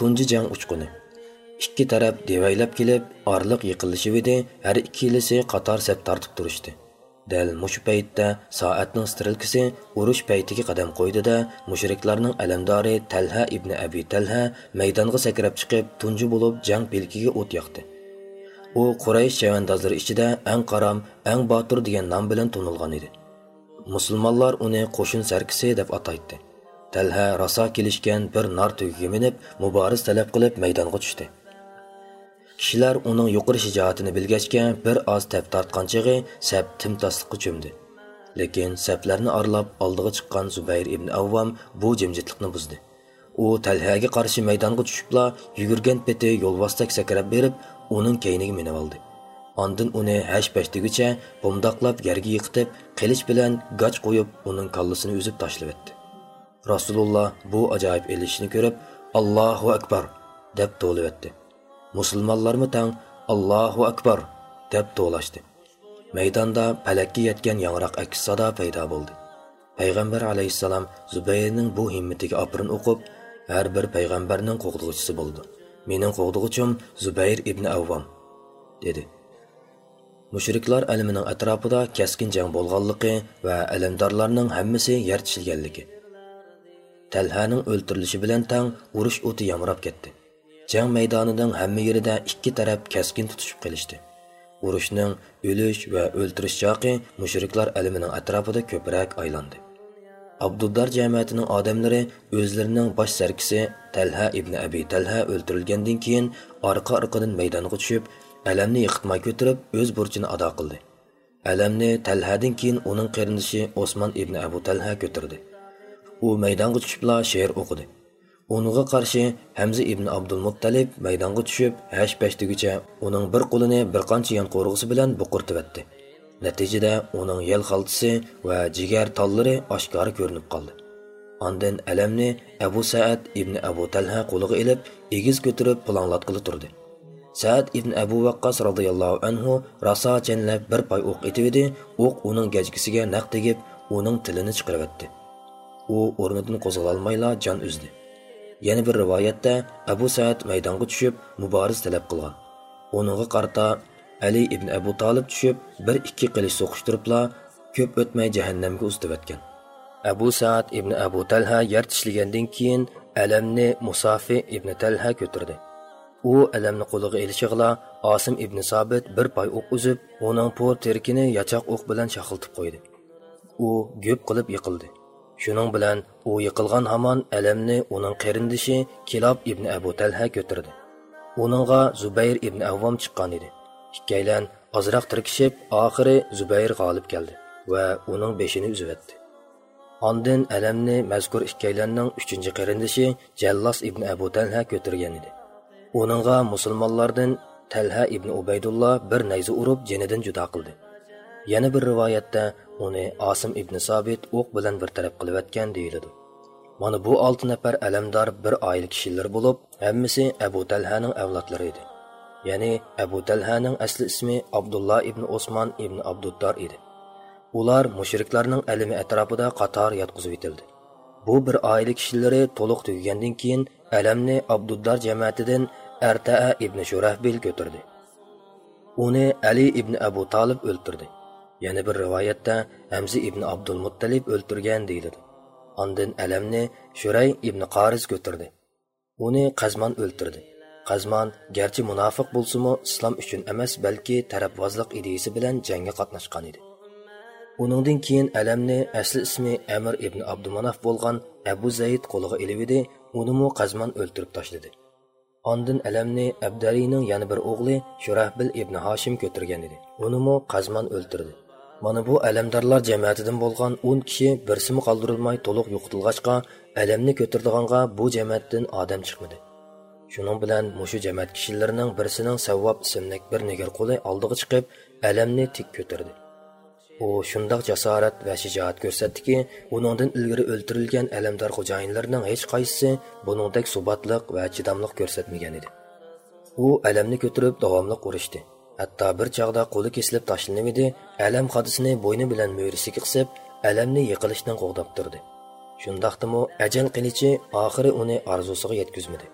tunji jang uchquni. Ikki taraf devaylab kelib orliq yiqilishib edi har ikkilisi qator sap tortib turishdi. Dal mushu paytda soatning strelkasi urush paytiga qadam qo'ydida mushriklarning alamdori talha ibn abi talha maydonga sakrab chiqib tunji bo'lib jang belkiga o't yoqdi. U quraysh chavandozlari ichida eng qaram eng botir degan nom bilan tunilgan edi. Musulmonlar uni qo'shin sarkisi deb ataydi talha raso kelishgan bir nar tugiga minib muboriz talab qilib maydonga tushdi. Kishilar uning yuqori shijoatini bilgachga bir oz tap tortgan chig'i sap timtosliqqa cho'mdi. Lekin saplarni orlab oldiga chiqqan zubayr ibn avvam bu jimjitlikni buzdi. U talhaga qarshi maydonga tushibla yugurgan peti yo'lbostak sakrab berib uning keyniga minib oldi. Ondan uni hash pashtigacha bomdoqlab yerga yiqitib, qilich bilan gach qo'yib, uning kallasini uzib tashlab etdi. Rasululloh bu ajoyib elishini ko'rib, Allohu akbar deb to'lib etdi. Musulmonlarmi tang Allohu akbar deb to'lashdi. Maydonda palakka yetgan yangroq aks sado paydo bo'ldi. Payg'ambar alayhissalom Zubayrning bu himmatiga oprin o'qib, har bir payg'ambarning qo'g'dug'uchisi bo'ldi. Mening qo'g'dug'uchim Zubayr ibn Avvam dedi. mushriklar alimining atrofida keskin jang bo'lganligi va alimdorlarning hammasi yer tishilganligi talhaning o'ltirilishi bilan tang urush o'ti yamrab ketdi. Jang maydonining hamma yerida ikki taraf keskin tutishib qilishdi. Urushning o'lish va o'ltirish choqi mushriklar ilmining atrofida ko'proq aylandi abduddar jamiyatining odamlari o'zlarining bosh sarkisi talha ibn abi talha o'ltirilgandan keyin orqa orqadan maydonga tushib alamni yiqitmay ko'tarib o'z burchini ado qildi. Alamni talhadan keyin uning qarindoshi osmon ibn abu talha ko'tardi u maydonga tushibla she'r o'qidi unga qarshi hamza ibn abdulmuttalib maydonga tushib hash pashtigacha uning bir qo'lini bir qancha yon qo'rg'isi bilan buqirtibatdi natijada uning yel xaltisi va jigar tollari oshkora ko'rinib qoldi Ondan alamni Abu Sa'ad ibn Abu Talha qo'liga ilib, egiz ko'tarib pulanglatqili turdi. saad ibn Abu Waqqas radhiyallohu anhu raso chanlab bir poy o'q etib edi, o'q uning gajgisiga naq tegib, uning tilini chiqarib. U o'rnidan qo'zg'alolmayla jon uzdi. Yana bir rivoyatda Abu saad maydonga tushib, muboriz talab qilgan. Uningga qarta Ali ibn Abu Talib tushib, bir ikki qilich so'qishtiribla, ko'p o'tmay jahannamga uztib. Abu saad ibn Abu Talha yer tishlagandan keyin alamni Musafi ibn Talha ko'tirdi. u alamni qo'liga ilishig'la osim ibn sobit bir poy o'q uzib uning po'r terkini yachoq o'q bilan shaqiltib qo'ydi u go'p qilib yiqildi shuning bilan u yiqilgan hamon alamni uning qarindishi kilob ibn abu talha ko'tirdi uningga zubayr ibn avvom chiqqan edi ikkalan ozroq tirkishib oxiri zubayr g'olib keldi va uning beshini uzvatdi Ondan alamni mazkur ikkalanning uchinchi qarindishi Jallos ibn Abu Talha ko'tirgan edi. uningga musulmonlardan talha ibn Убайдулла bir nayza urib женидан judo qildi. Yana bir rivoyatda uni osim ibn sobit o'q bilan bartaraf qilayotgan deyiladi. Mana bu 6 nafar alamdor bir oila kishilar bo'lib, hammasi Abu Talhaning avlodlari edi. Ya'ni Abu Talhaning asli ismi abdulloh ibn usmon ibn abduddor edi. Ular mushriklarning alimi atrofida qator yotqizib etildi. Bu bir oila kishilari to'liq tugagandan keyin alamni abduddor jamoatidan Artaa ibn Shurahbil ko'tirdi. Uni Ali ibn Abu Talib o'ltirdi. Yana bir rivoyatda Hamza ibn Abdul Muttalib o'ltirgan deyiladi. Ondan alamni Shuray ibn qoriz ko'tirdi. Uni qazmon o'ltirdi. qazmon garchi munofiq bo'lsa-mu, islom uchun emas, balki tarafvozlik ideyasi bilan jangga qatnashgan edi. Uningdan keyin alamni asli ismi Amir ibn Abdumanaf bo'lgan Abu Zayd qo'liga ilib edi, unimi qazmon o'ltirib tashladi. Ondan alamni Abdaliyning yana bir o'g'li Shurahbil ibn Hashim ko'tirgan edi. Unimi Qazman o'ltirdi. Mana bu alamdorlar jamiyatidan bo'lgan 10 kishi birsimi qoldirilmay to'liq yo'qitilg'achqa, alamni ko'tardiganga bu jamiyatdan odam chiqmadi. Shuning bilan mushu jamiyat kishilarining birisining Savvob ismli bir negar qo'li oldiga chiqib, alamni tik ko'tirdi. u shundoq jasorat va shijoat ko'rsatdiki uningdan ilgari o'ltirilgan alamdor xo'jayinlarning hech qaysisi buningdek subatliq va chidamliq ko'rsatmagan edi u alamni ko'tarib davomli urishdi hatto bir chog'da qo'li kesilib tashlanib edi alam hodisini bo'yni bilan mo'risiga qisib alamni yiqilishdan qo'g'dab turdi. Shundoqdimi ajal qilichi oxiri uni orzusiga yetkazmadi.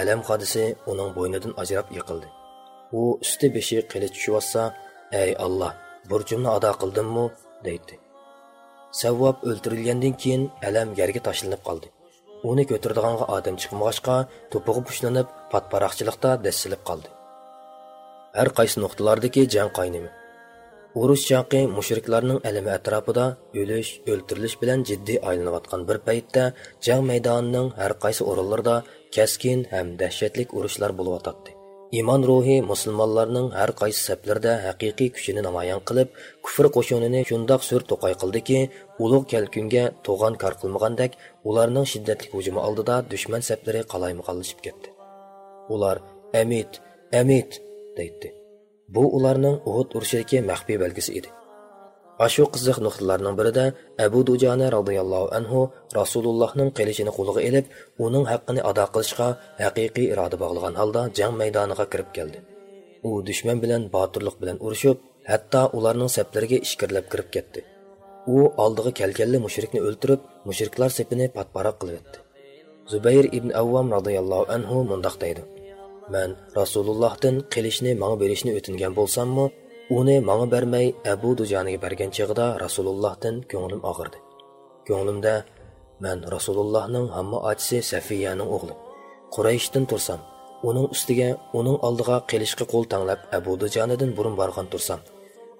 Alam qadisi uning bo'ynidan ajrab yiqildi. U usti beshi qilich tushyotsa ey alloh burchimni ado qildimmi? deydi. Savvob o'ltirilgandan keyin alam yerga tashlanib qoldi. Uni ko'tardiganga odam chiqmag'achqa to'pig'i pushlanib patparaqchilikda dassilib qoldi. Har qaysi nuqtalardagi jang qaynimi? Urush janqi mushriklarning alami atrofida o'lish o'ltirilish bilan jiddiy aylanayotgan bir paytda jang maydonining har qaysi o'rinlarida kaskin ham dahshatlik urushlar bo'layotdi. Iymon ruhi musulmonlarning har qaysi saflarda haqiqiy kuchini namoyon qilib kufr qo'shinini shundoq sur to'qay qildiki ulug' kalkunga to'g'on kor qilmagandek ularning shiddatli hujumi oldida dushman saflari qalaymaqonlashib ketdi. Ular amit amit deydi bu ularning uhud urushidagi maxfiy belgisi edi Ашу qiziq nuqtalarning birida Abu Dujana radhiyallohu anhu Rasulullohning qilishini qo'liga elib, uning haqqini ado qilishga haqiqiy iroda bog'lagan holda jang maydoniga kirib keldi. U dushman bilan botirlik bilan urushib, hatto ularning saflariga ishkirlab kirib ketdi. U oldiga kelganli mushrikni o'ltirib, mushriklar sepini patparoq qilib etdi. Zubayr ibn Avvam radhiyallohu anhu mundaq deydi: "Men Rasulullohdan qilishni menga berishni o'tingan bo'lsam-mu, uni manga bermay abu dujoniga bergan chig'ida rasulullohdan ko'nglim og'irdi. Ko'nglimda man rasulullohning hamma ochisi safiyaning o'g'li qurayshdan tursam uning ustiga uning oldiga qilishga qo'l tanglab abu dujonidan burun borgan tursam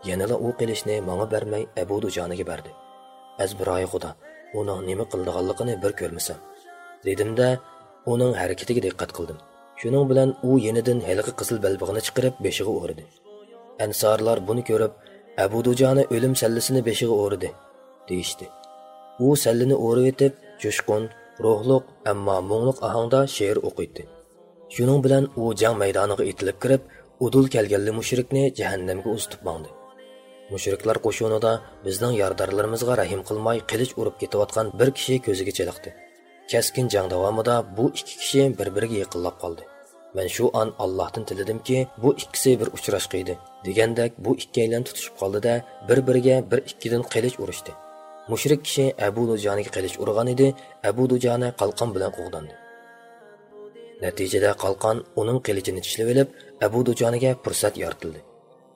yanala u qilishni manga bermay abu dujoniga berdi. Azbiroyi xudo uning nima qildiganligini bir ko'rmasam dedimda uning harakatiga diqqat qildim. Shuning bilan u yenidan haligi qizil balbig'ini chiqarib beshig'i o'rdi Ansorlar buni ko'rib, Abu Dujani o'lim sallisini beshig'i o'rdi, deyishdi. U sallini o'rib jo'shqin, ruhliq, ammo mungliq ohangda she'r o'qiydi. Shuning bilan u jang maydoniga etilib kirib, udul kelganli mushrikni jahannamga uzitib mandi Mushriklar qo'shunida bizning yordorlarimizga rahim qilmay qilich urib ketayotgan bir kishi ko'ziga cheliqdi. Kaskin jang davomida bu ikki kishi bir-biriga yaqinlab qoldi. Men shu an Allohdan tiladimki, bu ikkisi bir uchrashqiydi. Degandek bu ikkalan tutishib qoldi-da, bir-biriga bir ikkidan qilich urishdi. Mushrik kishi Abu dujoniga qilich urgan edi, Abu Dujani qalqon bilan qo'g'dandi. Natijada qalqon uning qilichini tishlab olib, Abu dujoniga fursat yoritildi.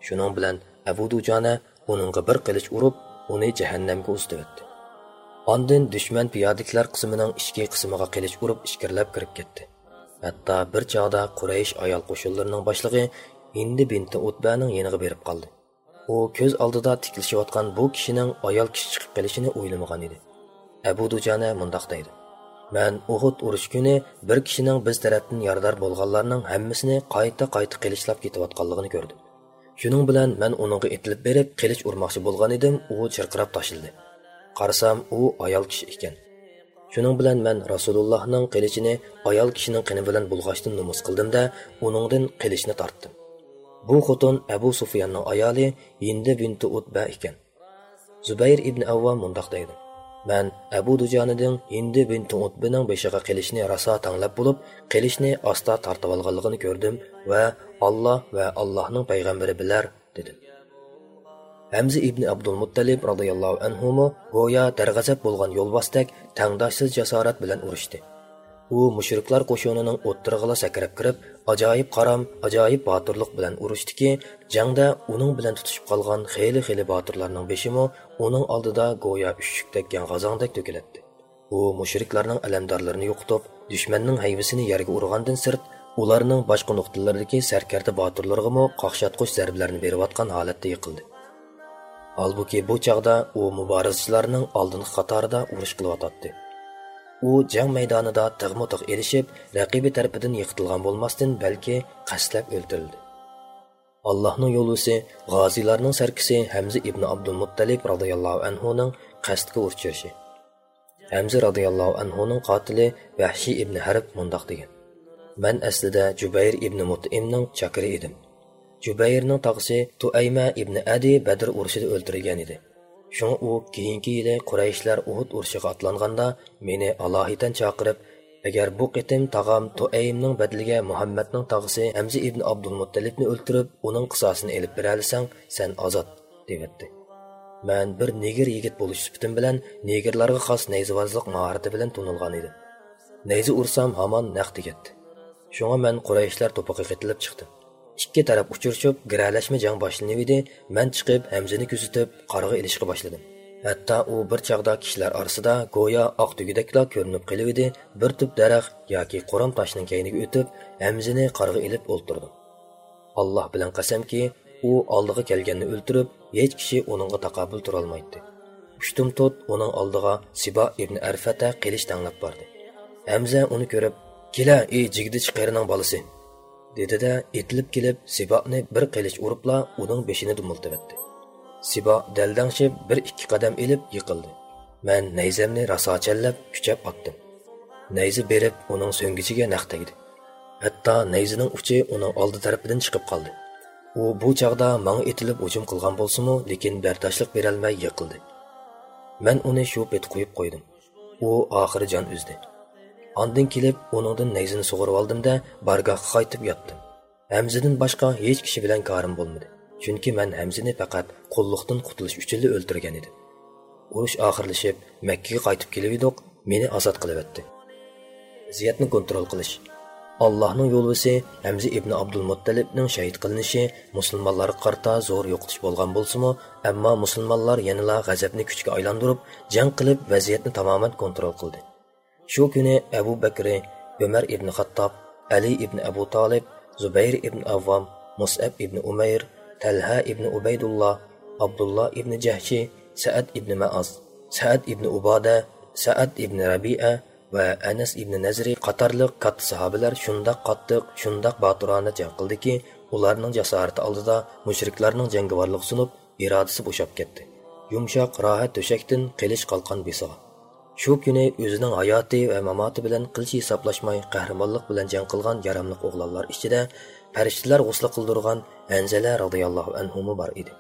Shuning bilan Abu Dujana uningga bir qilich urib, uni jahannamga uzdi etdi. Ondan dushman piyodiklar qismining ichki qismiga qilich urib, ishkirlab kirib ketdi. Hatto bir chog'da Quraysh ayol qo'shinlarining boshlig'i Hindi binti Utbaning yeniga berib qoldi. U ko'z oldida tiklishayotgan bu kishining ayol kishi chiqib kelishini o'ylamagan edi. Abu Dujana mundaq deydi: "Men Uhud urush kuni bir kishining biz tarafdan yordar bo'lganlarning hammasini qayta-qayta qilichlab ketayotganligini ko'rdim. Shuning bilan men uningga etilib berib, qilich urmoqchi bo'lgan edim, u chirqirab tashildi. Qarasam u ayol kishi ekan. Shuning bilan man rasulullohning qilichini ayol kishining qini bilan bulg'ashni nomus qildimda uningdan qilichni tortdim. Bu xotin abu sufyanning ayoli yindi binti utba ekan. Zubayr ibn avvam mundoq deydi. Man abu dujonining yindi binti utbining beshiga qilishni raso tanglab bo'lib qilishni osta tortib olganligini ko'rdim va olloh va allohning payg'ambari bilar dedim. Hamza ibn Abdul Muttalib radhiyallohu anhu go'yo darg'azab bo'lgan yo'lbosdak tangdoshsiz jasorat bilan urushdi. U mushriklar qo'shinining o'ttirig'ila sakrab kirib, ajoyib qaram, ajoyib botirlik bilan urushdiki, jangda uning bilan tutishib qolgan xeyli-xeyli botirlarning beshimi uning oldida go'yo ushshukdek g'azongdek to'kiladi. U mushriklarning alamdorlarini yo'qotib, dushmanning hayvisini yerga urgandan sirt ularning boshqa nuqtalaridagi sarkarda botirlarga qoqshatqush zarbalarni berayotgan holatda yiqildi. Halbuki bu chaqda u muborizchilarning oldingi qatorida urush qilyotdi. U jang maydonida tig'ma-tig' erishib, raqibi tarafidan yiqitilgan bo'lmasdan, balki qasdlab o'ldirildi. Allohning yo'lusi g'ozilarning sarkisi Hamza ibn Abdul Muttalib radhiyallohu anhu ning qasdga urchishi. Hamza radhiyallohu anhu ning qotili Vahshiy ibn Harb mundoq degan: "Men aslida Jubayr ibn Mut'imning chakiri edim. Jubayrning tog'isi Tuayma ibn Adi Badr urushida o'ldirilgan edi. Shunga u keyingi yili Qurayshlar Uhud urushiga atlanganda meni alohidan chaqirib, agar bu qitim tog'am Tuaymning badliga Muhammadning tog'isi Hamza ibn Abdul Muttalibni o'ldirib, uning qisosini elib beralsang, sen ozod, debdi. Men bir negir yigit bo'lish sifatim bilan negirlarga xos nayzivozlik mahorati bilan tunilgan edim. Nayzi ursam hamon naqd tegadi. shunga man qurayishlar to'piga qitilib chiqdim ikki taraf uchrashib giralashma jang boshlanib edi man chiqib hamzini kuzatib qarg'a ilishga boshladim. Hatto u bir chog'da kishilar orasida go'yo oq tugidakla ko'rinib qilib edi bir tup daraxt yoki qo'ram toshning kayniga o'tib hamzini qarg'a ilib o'ltirdim. Alloh bilan qasamki u oldiga kelganni o'ltirib hech kishi uningga taqabul turolmaydi. Ushtum to't uning oldiga sibo ibn arfata qilish tanglab bordi. Hamza uni ko'rib kela ey jigdi chiqarining bolasi. Dedida etilib kelib siboni bir qilich uribla uning beshini dumiltibatdi sibo daldangshib bir ikki qadam ilib yiqildi. Man nayzamni raso challab kuchab otdim. Nayzi berib uning so'ngichiga naq tegdi. Hatto nayzining uchi uning oldi tarafidan chiqib qoldi. U bu chog'da manga etilib hujum qilgan bo'lsimu lekin bardashlik berolmay yiqildi. Man uni shu pet qo'yib qo'ydim. U oxiri jon uzdi. Ondan kelib, uningdan nayzini sug'urib oldimda, bargohga qaytib yotdim. Hamzidan boshqa hech kishi bilan korim bo'lmadi. Chunki men Hamzini faqat qulluqdan qutulish uchun o'ldirgan edim. Urush oxirlashib, Makkaga qaytib kelib edik, meni ozod qilib o'tdi. Ziyatni kontrol qilish. Allohning yo'lbisi Hamza ibn Abdul Muttalibning shahid qilinishi musulmonlarga qarta zo'r yo'qotish bo'lgan bo'lsa-mu, ammo musulmonlar yanada g'azabni kuchga aylantirib, jang qilib vaziyatni tamoman kontrol qildi. Shu kuni abu bakri umar ibn xattob ali ibn abu tolib zubayr ibn avvom musab ibn umayr talha ibn ubaydulloh abdulloh ibn jahshi saad ibn maaz saad ibn uboda saad ibn rabia va anas ibn nazri qatorliq katta sahobalar shundoq qattiq shundoq botirona jang qildiki ularning jasorati oldida mushriklarning jangovarlik sunib irodasi bo'shab ketdi. Yumshoq rohat to'shakdan qilish qalqon besig'a shu kuni o'zining hayoti va mamoti bilan qilchi hisoblashmay qahramonlik bilan jang qilgan yaramliq o'g'lonlar ichida farishtalar g'usli qildirgan anzala roziyallohu anhumi bor edi.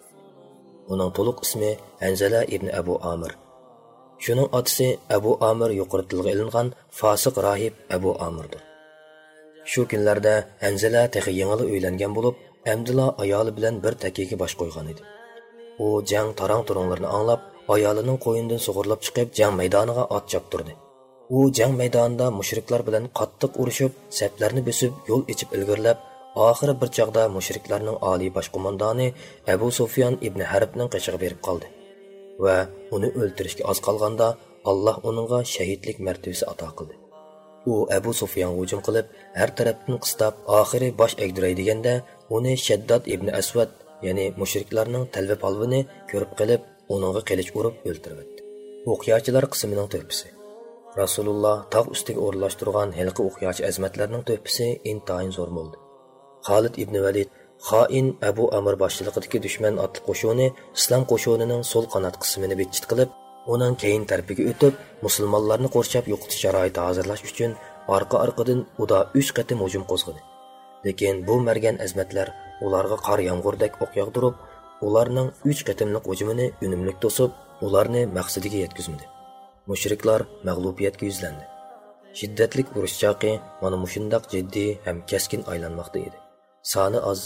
Uning to'liq ismi anzala ibn abu amir. Shuning otasi abu amir yuqori tilga ilingan fosiq rohib abu amirdir shu kunlarda anzala tehi yangili uylangan bo'lib amdila ayoli bilan bir takiga bosh qo'ygan edi. U jang tarang turunglarni anglab ayolining qo'yindan sug'urlab chiqib jang maydoniga ot choptirdi u jang maydonida mushriklar bilan qattiq urushib saplarni bosib yo'l ichib ilgirlab oxiri bir chog'da mushriklarning oliy bosh qo'mondoni abu sufyon ibn harbning qishig'i berib qoldi va uni o'ldirishga oz qolganda alloh uningga shahidlik martabasi ato qildi. U abu sufyon hujum qilib har tarafdan qistab oxiri bosh egdiray deganda uni shaddod ibn asvad ya'ni mushriklarning talva polvini ko'rib qilib uningga qilich urib o'ltiribdi o'qiyachilar qismining to'pisi. Rasululloh tog' ustiga o'rlashtirgan hilqi o'qiyachi azmatlarning to'pisi intayin zo'r bo'ldi. Xolid ibn valid xoin abu amir boshchiligidagi dushman otli qo'shuni islom qo'shunining so'l qanot qismini betchit qilib uning keyin tarpiga o'tib musulmonlarni qo'rshab yo'qotish sharoiti hozirlash uchun orqa orqadan uda uch qatim hujum qo'zg'adi. Lekin bu margan azmatlar ularga qor yomg'irdek o'q yog'dirib ularning uch qatimliq hujumini unumli to'sib ularni maqsadiga yetkazmadi. Mushriklar mag'lubiyatga yuzlandi. Shiddatlik urush chaqi mana mushundoq jiddiy ham kaskin aylanmoqda edi. Soni oz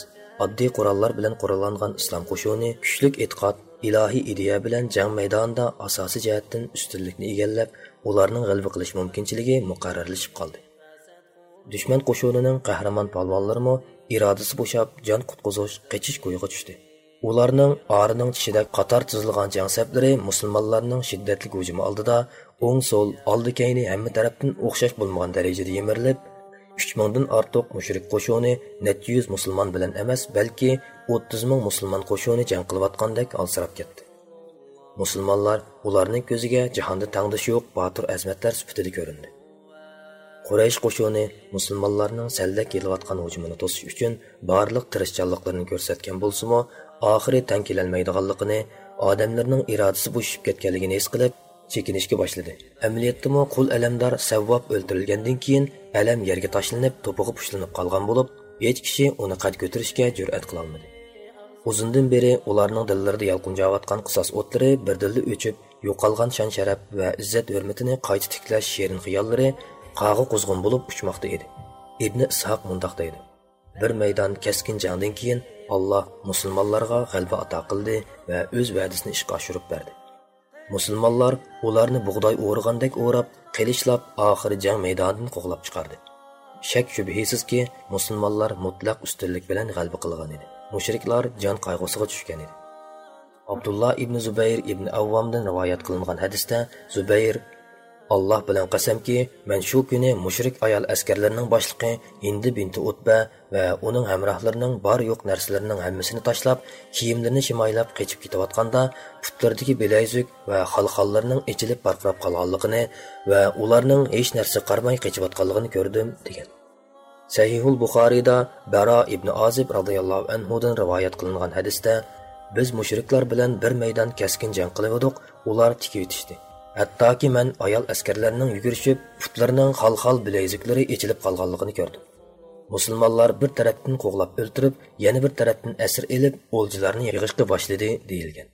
oddiy qurollar bilan qurollangan islom qo'shuni kuchlik e'tiqod ilohiy ideya bilan jang maydonida asosiy jihatdan ustunlikni egallab ularning g'alaba qilish mumkinchiligi muqarrarlashib qoldi. Dushman qo'shunining qahramon polvonlarimi irodasi bo'shab jon qutqizish qichish ko'yiga tushdi. Ularning orining tishida qator tizilgan jangsablari musulmonlarning shiddatli hujumi oldida o'ng so'l oldi kayni hamma tarafdan o'xshash bo'lmagan darajada yemirilib uch mingdan ortiq mushrik qo'shuni necha yuz musulmon bilan emas balki o'ttiz ming musulmon qo'shuni jang qilayotgandek alsirab ketdi. Musulmonlar ularning ko'ziga jahonda tangdishi yo'q botir azmatlar sifatida ko'rindi. Quraysh qo'shuni musulmonlarning salda kelayotgan hujumini to'sish uchun barliq tirishchanliklarini ko'rsatgan bo'lsimi oxiri tan kelolmaydiganligini odamlarning irodasi bo'shib ketganligini his qilib chekinishga boshladi. Amaliyotdami qul alamdor savvob o'ldirilgandan keyin alam yerga tashlanib to'pig'i pushlanib qolgan bo'lib hech kishi uni qad ko'tarishga jur'at qilolmadi uzundan beri ularning dillarida yalqinjayotgan qisos o'tlari birdilla o'chib yo'qolgan shon sharaf va izzat hurmatini qayta tiklash sherin xiyollari qag'i quzg'un bo'lib uchmoqda edi. Ibn ishoq mundoq deydi bir maydon keskin jangdan keyin alloh musulmonlarga g'alba ato qildi va o'z va'dasini ishga oshirib berdi. Musulmonlar ularni bug'doy o'rgandek o'rab qilishlab oxiri jang maydonidan qo'g'lab chiqardi. Shak shubhisizki musulmonlar mutlaq ustunlik bilan g'alba qilgan edi. Mushriklar jon qayg'usiga tushgan edi. Abdullah ibn zubayr ibn avvomdan rivoyat qilingan hadisda zubayr alloh bilan qasamki men shu kuni mushrik ayol askarlarining boshlig'i hindi binti utba va uning hamrohlarining bor yo'q narsalarining hammasini tashlab kiyimlarini shimoylab qochib ketayotganda putlardagi belayzuk va xalxallarning ichilib barqirab qolganligini va ularning hech narsa qarmay qochayotganligini ko'rdim degan. Sahihul buxoriyda baro ibn ozib anhu anhudan rivoyat qilingan hadisda biz mushriklar bilan bir maydon keskin jang qilib ular tikib yetishdi. Hattoki man ayol askarlarning yugurishib putlarining xal xal bilayziklari echilib qolganligini ko'rdim. Musulmonlar bir tarafdan qo'g'lab o'ltirib yana bir tarafdan asir elib o'ljilarni yig'ishga boshladi deyilgan.